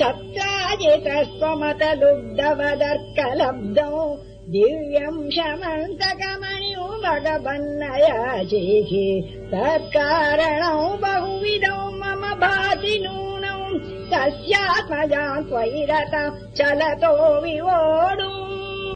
सप्ताजितस्त्वमत लुब्धवदर्कलब्धौ दिव्यम् शमन्तकमणिौ भगवन्नयाजेः तत्कारणौ बहुविधौ मम भाति नूनौ तस्यात्मजा त्वयि रथ चलतो विवो